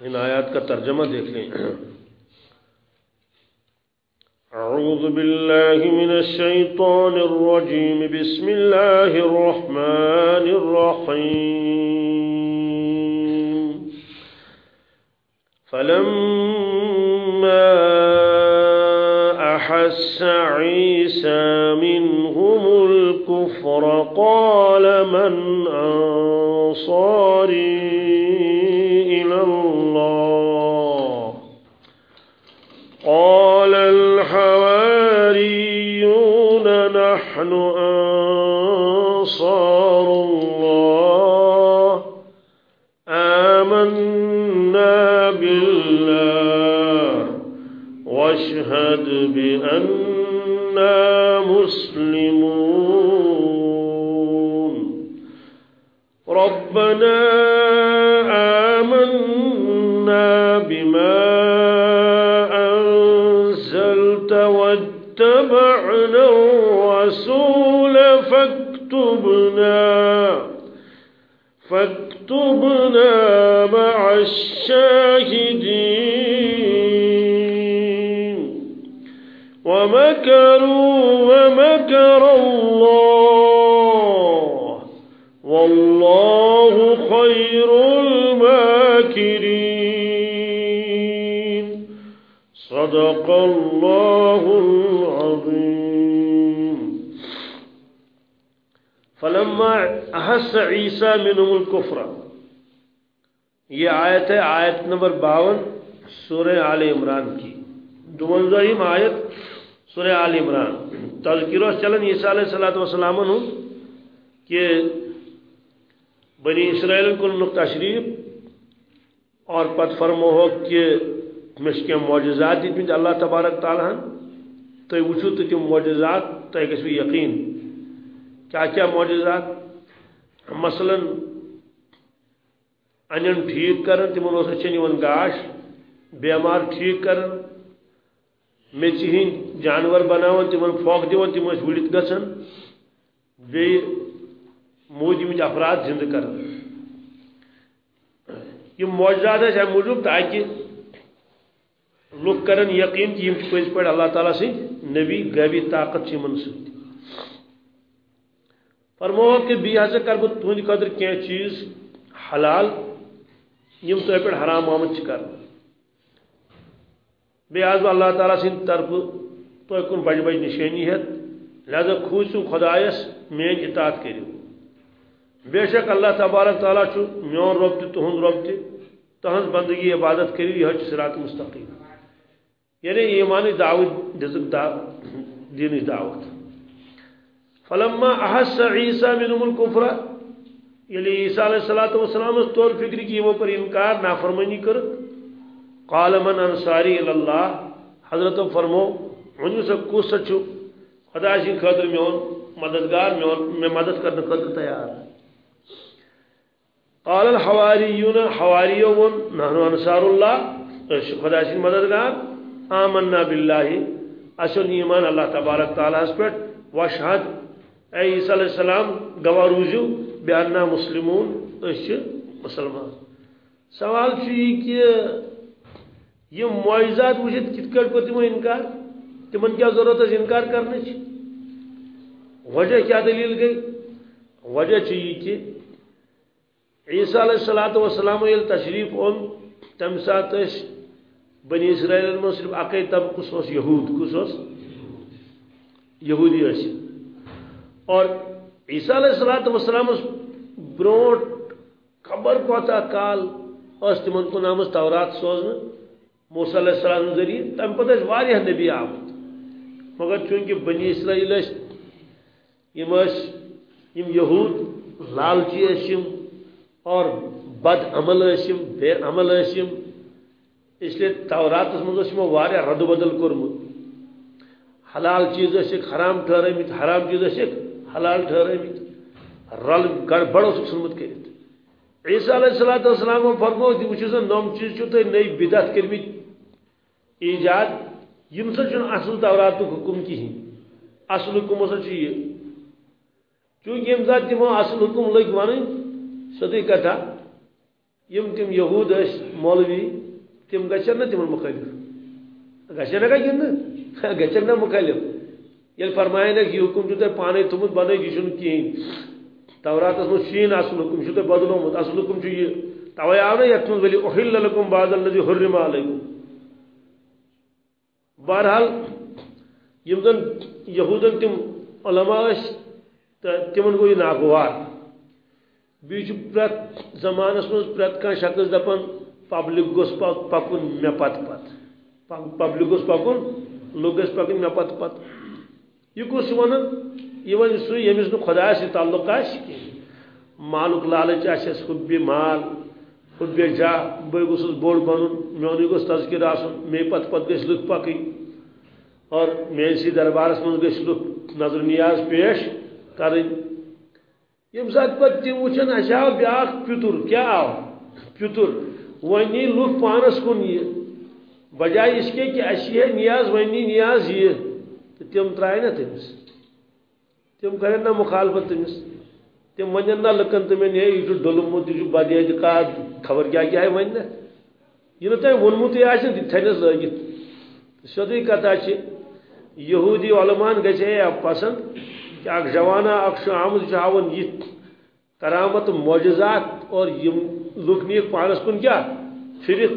ان آیات کا ترجمہ دیکھ لیں۔ أعوذ بالله من الشيطان الرجيم بسم الله الرحمن الرحيم فلما أحس عيسى منهم الكفر قال من أنصاري إلى الله؟ قال الحواريون نحن أنصار واشهد بأننا مسلمون. ربنا آمنا بما أنزلت واتبعنا الرسول فاكتبنا فاكتبنا ومكر الله. والله خير الماكرين. صدق الله العظيم. فلما أحس عيسى منهم الكفر. یہ آیت ہے، آیت نمبر باون، سورہ آل عمران کی. دونزہیم آیت سورہ آل عمران۔ تذکر چلن عیسیٰ علیہ الصلوۃ والسلام ہوں کہ بنی اسرائیل کو تشریف اور پت فرمو ہو کہ مش کی معجزات دت اللہ تبارک تعالیٰ تھی وچو تو تم معجزات تہ گھو یقین۔ کیا کیا معجزات؟ مثلا ان ٹھیک کرن تمن اچھن گاش بیمار ٹھیک کرن میچ ہند جانور بناون تمن پھوک دِوان تم ٲسۍ وُڑِتھ گژھان بیٚیہِ افراد زندٕ کران یِم معجزات ٲسۍ اَمہِ موٗجوٗب تاکہِ کرن، یقیٖن کہِ یِم چھِ اللہ تعالیٰ سٕنٛدۍ نبی غیبی طاقت چھِ یِمن سۭتۍ کہ بیٚیہِ ہسا کر بہٕ تُہنٛدِ خٲطرٕ کینٛہہ حلال، یم تۄہہِ پٮ۪ٹھ حرام آمٕتۍ چھِ کرنہٕ بیٚیہِ بہٕ اللہ تعالیٰ سٕنٛدِ طرفہٕ تۄہہِ کُن بجہِ بجہِ نِشٲنی لہذا کھوٗژِو خۄدایس میٲنۍ اطاعت کٔرِو بے شک اللہ تبارک تعالیٰ چھُ میون رۄب تہِ تُہُنٛد رۄب تہِ تہنٛز بندگی عبادت کٔرِو یہِ حظ چھِ صراط یعنی ایمانٕچ دعوت دِژٕکھ دا دعوت۔ فلما احس عیسیٰ منهم الکفر ییٚلہِ عیسیٰ علیہ الصلوۃ والسلام طور فکر کی یِمو کٔر انکار نافرمٲنی کٔرٕکھ قال من انصاری اللہ، حضرت فرمو ؤنِو سا کُس سا خدا سٕنٛدِ خٲطرٕ میون مددگار میون مےٚ مدد کرنہٕ خٲطرٕ تیار قال الحواریون حواریو ووٚن انصار اللہ۔ خدا سٕنٛدۍ مددگار۔ آمنا باللہ۔ اَسہِ اوٚن ایمان اللہ تبارک تعالیٰ ہس پٮ۪ٹھ وشہد اے عیسیٰ علیہ السلام، گواہ روٗزِو بیانا مسلمون۔ أسۍ چھِ مسلمان۔ سوال چھُ یہِ کہِ یہ معجزات وچھت کت کٹ کر تمو انکار تمن کیا ضرورت ہے انکار کرنے چھ وجہ کیا دلیل گئی؟ وجہ چھ یہ کہ عیسیٰ علیہ الصلوۃ والسلام یل تشریف اون تم سات بنی اسرائیل میں صرف اکے طبقہ اس یہود، کس اس یہودی اس۔ اور عیسیٰ علیہ الصلوۃ والسلام بروٹ خبر کوتا کال اس تمن کو نام تورات سوزن، موسیٰ علیہ السلام ذریعہ۔ تم پتہ واریاہ نبی آمد۔ مگر چونکہ بنی اسرائیل یم یہود، لالچی اشم اور بد عمل اشم بے عمل اشم اس لیے توراتس مز واریاہ رد بدل کورمت حلال چیز اشک حرام ٹھہرمت حرام چیز اشک حلال ٹھہرمت رل گڑبڑ اس ژھنمت کرت عیسیٰ علیہ الصلوۃ والسلام فرمو تہ وچھو سا نوم چیز چھو تہ نئی بدعت کرمت ایجاد یم سا چھن اصل تورات حکم کہین اصل حکم ہسا چھ یہ چونکہ یم ذات تمو اصل حکم لگ ون سدی کتھا یم تم یہود اس مولوی۔ تم گچن نا تمن مخالف۔ گچن گا گند گچن نا مخالف۔ یل فرمائے نا کہ حکم جو تے پانے تمت بنے یہ چھن کین تورات اس شین اصل حکم چھو تے بدلومت اصل حکم چھو یہ توے آو نا یتھ یتن ولی احل لکم بعض الذی حرم علیکم۔ بہرحال، یم زن یہودن تم علماء تمن گو یہ ناگوار۔ بیچ پرت زمانس من پرت کان شخص دپان، پبلک گوس پکن مے پت پت پبلک گوس پکن لوگ گس پکن مے پت پت یہ کس ون یہ ون یمس نو خدا سی تعلق آس مالک لالچ آس خود بی مال خود جا، بے گوس بوڑ بن میون گوس تذکر آسن مے پت پت گس لک پکن اور میری سی دربارس من گس لک نظر نیاز پیش کریں۔ یم سات پہ تم وچن اس آو بیاکھ پیتر، کیا آو؟ پیتر ونی لوک پانس کن یہ۔ بجائے اس کے کہ اسی ہے، نیاز ونی نیاز یہ۔ تم ترائے نا تمس تم کریں نا مخالفت تمس تم ونن نا لکن تمہیں یہ یہ ڈلمت یہ بد اعتقاد خبر کیا کیا ہے ون نا یہ نا تم ونمت یہ تھنس لگت سیودی کتھا یہودی علمان گژھے پسند۔ کہ اخ جوانہ اخ آمد ہاون یہ کرامت، معجزات اور یم لوک نیک پانس کن کیا؟ پھرت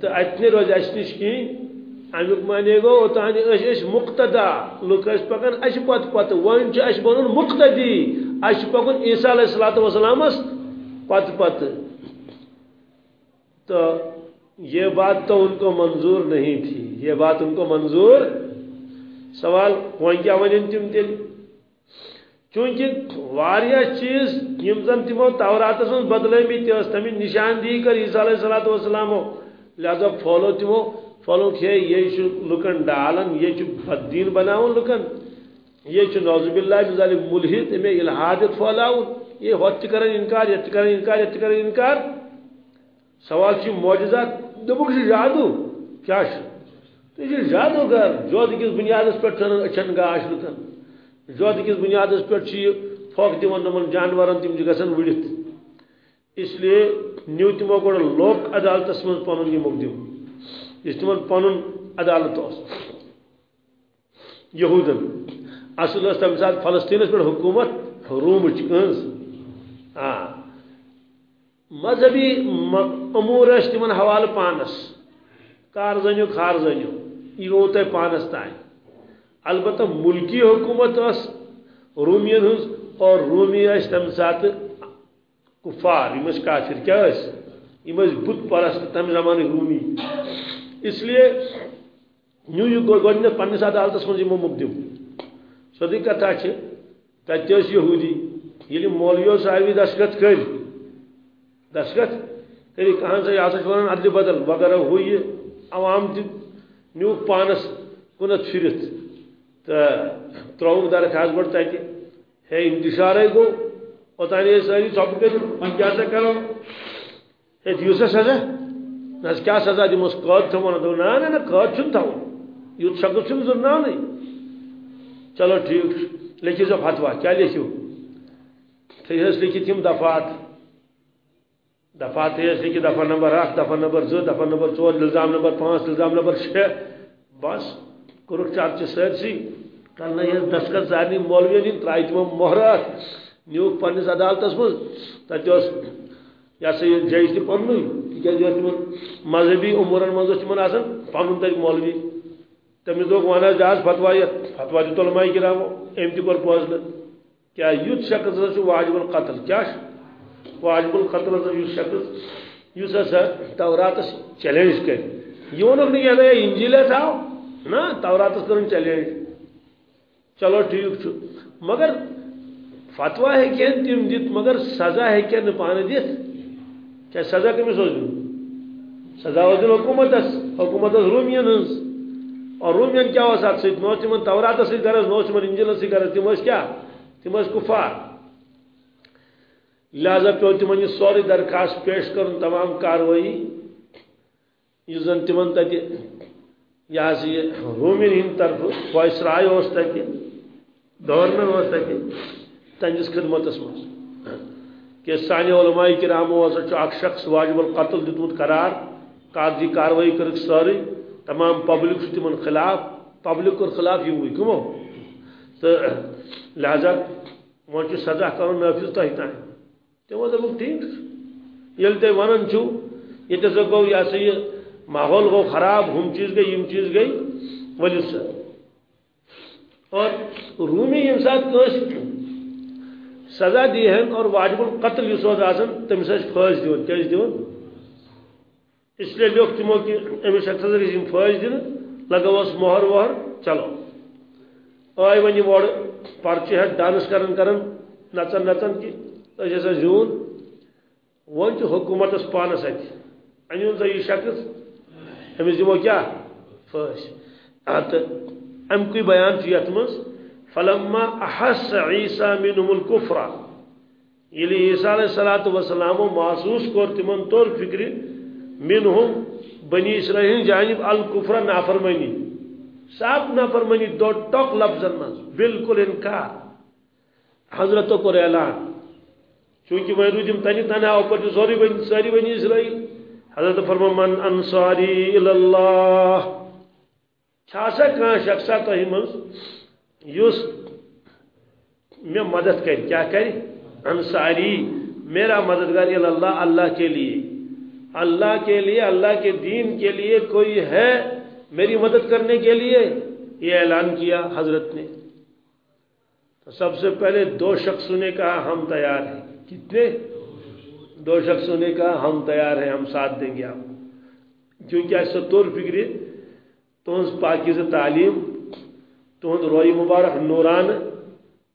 تو اتنے روز اس نش کہیں امیک معنی گو اوتان اس مقتدا لوک اس پکن اس پت پت ون چھ اس بنن مقتدی اس پکن عیسی علیہ الصلوۃ والسلام اس پت پت تو یہ بات تو ان کو منظور نہیں تھی یہ بات ان کو منظور سوال وہاں کیا ونن تم تیل چونکہ واریہ چیز یم زن تمو توراتس من بدلمت تم نشاندہی کر عیسیٰ علیہ الصلوۃ والسلام لہذا فالو تمو فالو ہے یہ لکن ڈالن، یہ بدین بناون لکن، یہ نوزب اللہ من ذلك ملحد امی الہادت پھلاون یہ ہوت کرن انکار، یہ کرن انکار، یہ کرن انکار۔ سوال چھ معجزات، دبک جادو، کیا چھ یہ جادو گر جو کس بنیادس پر اچھن گاش لکن۔ زود کس بنیاد پہ پھوک دان نمن جانورن تم گھن وڑت اس لیے نیو تمو گوڑ لوک عدالتس من پن یہ مقدم۔ اس تمن پن عدالت یہودن. اصل اس تم سات فلسطینس پہ حکومت رومچ کنز ہاں مذہبی امور اس حوالہ پانس. کار زنیو خار زنیو یہ گو تہ پانس تائیں. البتہ ملکی حکومت اس، رومین ہز اور رومی اس تم سات کفار. یم کافر کیا اس؟ یم بت پرست تم زمان رومی. اس لیے نیو یو گوڈن پنس عدالتس من یمو جی مقدم سودی کتھا چھ تتہ یہودی یعنی یلی مولویو صاحبی دستخط کر۔ دستخط کری کہاں سے یہ ونان عدل بدل، وغیرہ ہوئی عوام تہ نیو پانس کنت پھرت تو تروک درخواست بڑھ تتہ ہے، انتشار گو۔ اوتان ساری ثوپ کر وۄنۍ کیٛاہ سا کرو۔ ہے دیو سا سزا نہ کیا سزا دموس قٲد تھوٚومو دوٚپ نہ نہ نہ قٲد چھُنہٕ تھاوُن یُتھ شخص چھُنہٕ ضرناونٕے چلو ٹھیٖک چھُ لیکھِو سا فتوا کیٛاہ لیکھِو تھٲیِہس لیکھِتھ یِم دفعات دفعات تھٲیِہس لیکھِتھ دفعہ نمبر اکھ دفعہ نمبر زٕ دفعہ نمبر ژور الزام نمبر پانٛژھ الزام نمبر شےٚ بس کورک چرچہ سرسی کل یہ دستخط سارے مولوی دن ترائی تمو مہرات نیو پنس عدالتس مز تت یہ سا یہ جائز تہ پن تیز تم مذہبی امورن مز تمن آسان پن تک مولوی۔ تمس دک ون جہاز فتوا یت فتوا دیت علماء کرامو ام تہ کور فٲصلہٕ کیا یُتھ شخص ہسا چھُ واجب القتل؟ کیا واجب القتل ہسا یُس شخص؟ یُس ہسا توراتس چیلنج کر یہ وونُکھ نہٕ کینٛہہ انجیل تھاو نا توراتس کرن چیلنج۔ چلو ٹھیک مگر فتوا ہے کین تم دت مگر سزا ہے کیا پانے دت کیا سزا کمس دن سزا دن حکومت حکومت رومین ہز اور رومین کیا ات ست تم تورات ست غرض نو تم انجل ست غرض تم کیا؟ تم کفار. لہذا پیو تم یہ سوری درخواست پیش کرن، تمام کاروائی یہ زن یہ سا یہ ہند طرف وائسرائے اس تک گورنر اس تک خدمت من کہ سانہ علماء کرامو ہسا اخ شخص واجب القتل دتمت قرار کاغذی کاروائی کرک ساری، تمام پبلک تمن خلاف، پبلک کور خلاف یہ کمو؟ تو لہذا وہ سزا کرو نافذ تہ تین تمو دپ ٹھیک یل تھی ونان چھو یہ سا گو یہ سا یہ ماحول گو خراب، ہم چیز گئی، یم چیز گئی ولو سا اور رومی یم سات سزا دی ہیں اور واجب القتل اس آسان تمس فوج دیون کیا دیون۔ اس لیے لوگ تمو کہ امس شخص یم فوج دن لگوس مہر وہر، چلو۔ آئی ون وڑ پرچہ ہٹ ڈانس کرن کرن، نچن نچن کہ أسۍ زیون۔ ون حکومت اس پانس ات ان سا یہ شخص امس دمو کیا؟ فاش ات امکے بیان یت مز فلما احس عیسى منهم الكفر یلی عیسی علیہ الصلوۃ والسلام محسوس کور تمن طور فکر منهم بنی اسرائیل جانب الکفر نافرمانی۔ صاحب نافرمانی دو ٹوک لفظن من بالکل انکار۔ حضرتوں کو اعلان۔ چونکہ وہ روزم تنی تنہا اوپر سوری بنی ساری بنی اسرائیل، حضرت فرما من انصاری اللہ۔ چھاسا کان شخصا تہی من یس میں مدد کر، کیا کر؟ انصاری، میرا مددگار یعنی اللہ اللہ کے لیے۔ اللہ کے لیے، اللہ کے دین کے لیے کوئی ہے میری مدد کرنے کے لیے؟ یہ اعلان کیا حضرت نے۔ تو سب سے پہلے دو شخصوں نے کہا، ہم تیار ہیں۔ کتنے؟ دو شخصوں نے کہا، ہم تیار ہیں، ہم ساتھ دیں گے آپ۔ کیونکہ ایسا طور فکری تہذ پاکیز تعلیم تہد روی مبارک نوران،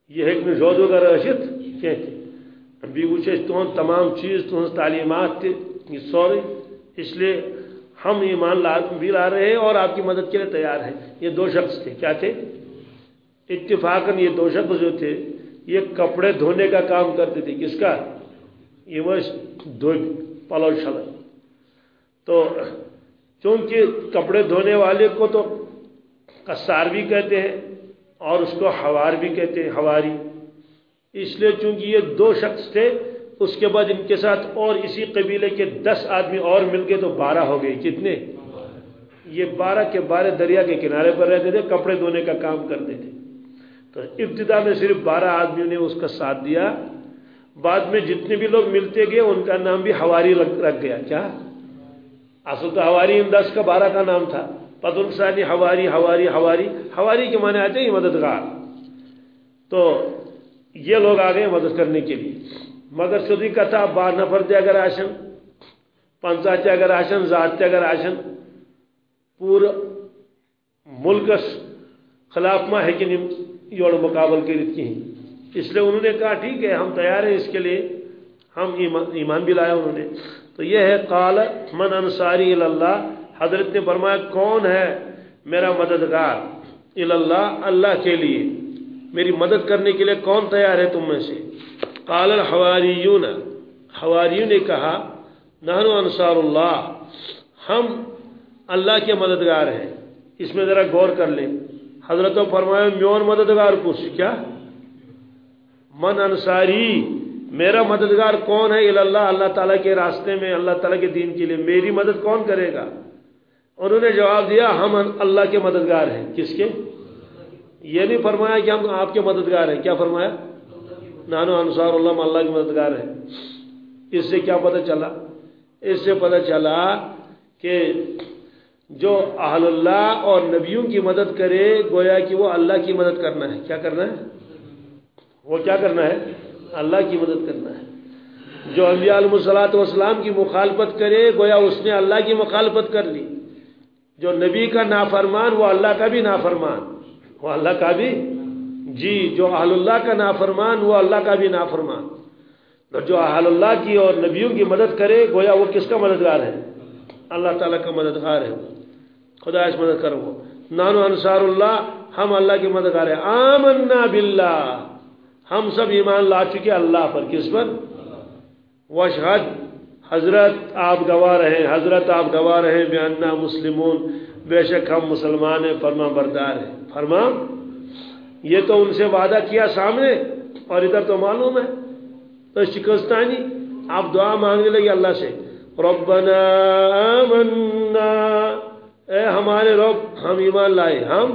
یہ ہیکہ زود وغیر اشت کی وچ تہد تمام چیز تہذ تعلیمات یہ سوری۔ اس لیے ہم ایمان بھی لا رہے ہیں اور آپ کی مدد کے لیے تیار ہیں۔ یہ دو شخص تھے، کیا تھے؟ اتفاقاً یہ دو شخص جو تھے، یہ کپڑے دھونے کا کام کرتے تھے۔ کس کا؟ یہ دو پلو شل تو چونکہ کپڑے دھونے والے کو تو کسار بھی کہتے ہیں اور اس کو ہوار بھی کہتے ہیں ہواری اس لیے چونکہ یہ دو شخص تھے، اس کے بعد ان کے ساتھ اور اسی قبیلے کے دس آدمی اور مل کے تو بارہ ہو گئے۔ کتنے؟ یہ بارہ کے بارہ دریا کے کنارے پر رہتے تھے، کپڑے دھونے کا کام کرتے تھے۔ تو ابتدا میں صرف بارہ آدمیوں نے اس کا ساتھ دیا۔ بعد میں جتنے بھی لوگ ملتے گئے، ان کا نام بھی ہواری رکھ گیا۔ کیا؟ اصل تو ہواری ان دس کا بارہ کا نام تھا۔ پتن سانی ہواری ہواری ہواری ہواری کے معنی آتے ہیں مددگار. تو یہ لوگ آ گئے مدد کرنے کے لیے. مگر سیدھی کتھا بار نفر تہ اگر آشن. پنچہ تہ اگر آشن ذات تہ اگر آشن. پور ملکس خلاف ما ہیکن یور مقابل کرت کہیں اس لیے انہوں نے کہا، ٹھیک ہے، ہم تیار ہیں اس کے لیے. ہم ایمان بھی لایا انہوں نے. تو یہ ہے، قال من انصاری اللہ. حضرت نے فرمایا، کون ہے میرا مددگار اللہ اللہ کے لیے؟ میری مدد کرنے کے لیے کون تیار ہے تم میں سے؟ قال الحواریون. حواریون نے کہا، نحن انصار اللہ، ہم اللہ کے مددگار ہیں. اس میں ذرا غور کر لیں۔ حضرت و فرمایا، میون مددگار کس کیا؟ من انصاری. میرا مددگار کون ہے اللہ؟ اللہ تعالیٰ کے راستے میں، اللہ تعالیٰ کے دین کے لیے میری مدد کون کرے گا؟ انہوں نے جواب دیا، ہم اللہ کے مددگار ہیں۔ کس کے؟ یہ نہیں فرمایا کہ ہم آپ کے مددگار ہیں۔ کیا فرمایا؟ نانو انصار اللہ اللہ کی مددگار ہے اس سے کیا پتہ چلا؟ اس سے پتہ چلا کہ جو اہل اللہ اور نبیوں کی مدد کرے، گویا کہ وہ اللہ کی مدد کرنا ہے۔ کیا کرنا ہے؟ وہ کیا کرنا ہے؟ اللہ کی مدد کرنا ہے۔ جو انبیاء علیہ الصلوۃ والسلام کی مخالفت کرے، گویا اس نے اللہ کی مخالفت کر لی۔ جو نبی کا نافرمان، وہ اللہ کا بھی نافرمان۔ وہ اللہ کا بھی۔ جی جو اہل اللہ کا نافرمان، وہ اللہ کا بھی نافرمان۔ اور جو اہل اللہ کی اور نبیوں کی مدد کرے، گویا وہ کس کا مددگار ہے؟ اللہ تعالیٰ کا مددگار ہے۔ خدا اس مدد کرو۔ وہ نانو انصار اللہ، ہم اللہ کی مددگار ہیں۔ آمنا باللہ۔ ہم سب ایمان لا چکے اللہ پر، کس پر؟ وشہد حضرت آپ گواہ رہے حضرت آپ گواہ رہے بے انا مسلمون، بے شک ہم مسلمان ہیں، فرما بردار ہیں۔ فرما، یہ تو ان سے وعدہ کیا سامنے، اور ادھر تو معلوم ہے، تو شکستانی آپ دعا مانگنے لگے اللہ سے۔ ربنا آمنا۔ اے ہمارے رب، ہم ایمان لائے، ہم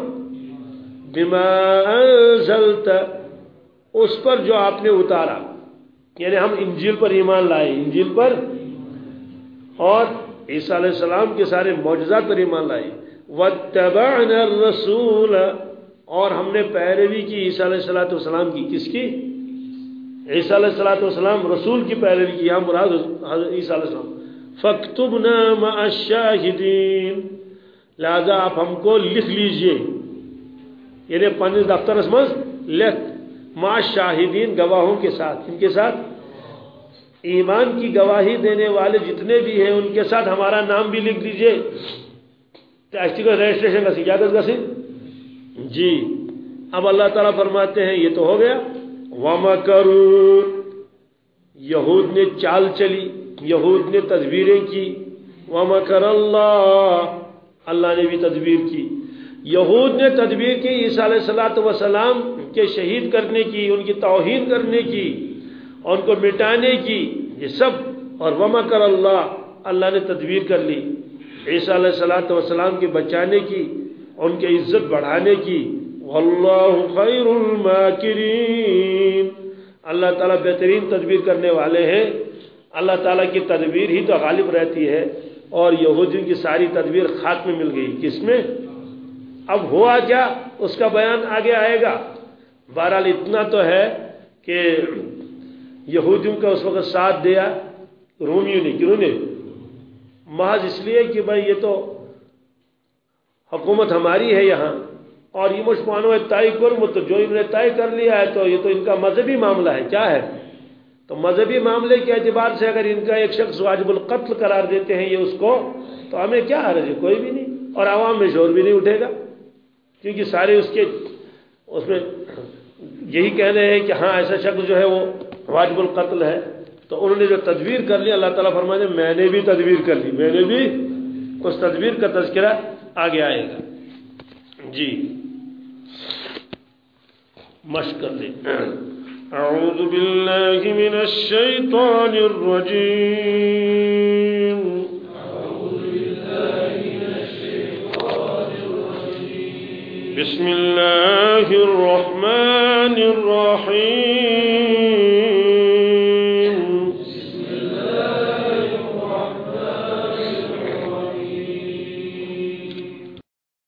بما انزلت۔ اس پر جو آپ نے اتارا یعنی ہم انجیل پر ایمان لائے، انجیل پر اور عیسیٰ علیہ السلام کے سارے معجزات پر ایمان لائے۔ واتبعنا الرسول۔ اور ہم نے پیروی کی عیسیٰ علیہ السلام کی۔ کس کی؟ عیسیٰ علیہ السلام رسول کی پیروی کی۔ یہاں مراد عیسیٰ علیہ السلام۔ فَاكْتُبْنَا مَعَ الشَّاهِدِينَ لہذا آپ ہم کو لکھ لیجیے۔ یعنی پنس دفتر مز لکھ۔ ما شاہدین گواہوں کے ساتھ۔ ان کے ساتھ؟ ایمان کی گواہی دینے والے جتنے بھی ہیں، ان کے ساتھ ہمارا نام بھی لکھ دیجیے۔ رجسٹریشن کا سجادت کا جی۔ اب اللہ تعالیٰ فرماتے ہیں، یہ تو ہو گیا۔ وما کرو۔ یہود نے چال چلی، یہود نے تدبیریں کی۔ وما کر اللہ اللہ نے بھی تدبیر کی۔ یہود نے تدبیر کی، عیسیٰ علیہ السلاۃ وسلام کے شہید کرنے کی، ان کی توہین کرنے کی۔ اور ان کو مٹانے کی یہ سب اور وما کر اللہ اللہ نے تدبیر کر لی۔ عیسیٰ علیہ السلاۃ وسلام کے بچانے کی، ان کے عزت بڑھانے کی۔ واللہ خیر الماکرین۔ اللہ تعالیٰ بہترین تدبیر کرنے والے ہیں۔ اللہ تعالیٰ کی تدبیر ہی تو غالب رہتی ہے۔ اور یہودیوں کی ساری تدبیر خاک میں مل گئی۔ کس میں؟ اب ہوا کیا؟ اس کا بیان آگے آئے گا۔ بہرحال اتنا تو ہے کہ یہودیوں کا اس وقت ساتھ دیا، رومیوں نے، کیوں نے؟ محض اس لیے کہ بھائی یہ تو حکومت ہماری ہے یہاں، اور یہ مشمانو طے کرم تو جو انہوں نے طے کر لیا ہے تو یہ تو ان کا مذہبی معاملہ ہے، کیا ہے؟ تو مذہبی معاملے کے اعتبار سے اگر ان کا ایک شخص واجب القتل قرار دیتے ہیں یہ اس کو، تو ہمیں کیا حرج ہے؟ کوئی بھی نہیں، اور عوام میں شور بھی نہیں اٹھے گا۔ کیونکہ سارے اس کے، اس میں یہی کہہ رہے ہیں کہ ہاں ایسا شخص جو ہے وہ واجب القتل ہے۔ تو انہوں نے جو تدبیر کر لی، اللہ تعالیٰ فرمائے میں نے بھی تدبیر کر لی، میں نے بھی اس تدبیر کا تذکرہ آگے آئے گا۔ جی۔ مشق کر دیں أعوذ بالله من الشيطان الرجيم أعوذ بالله من الشيطان الرجيم بسم الله الرحمن الرحيم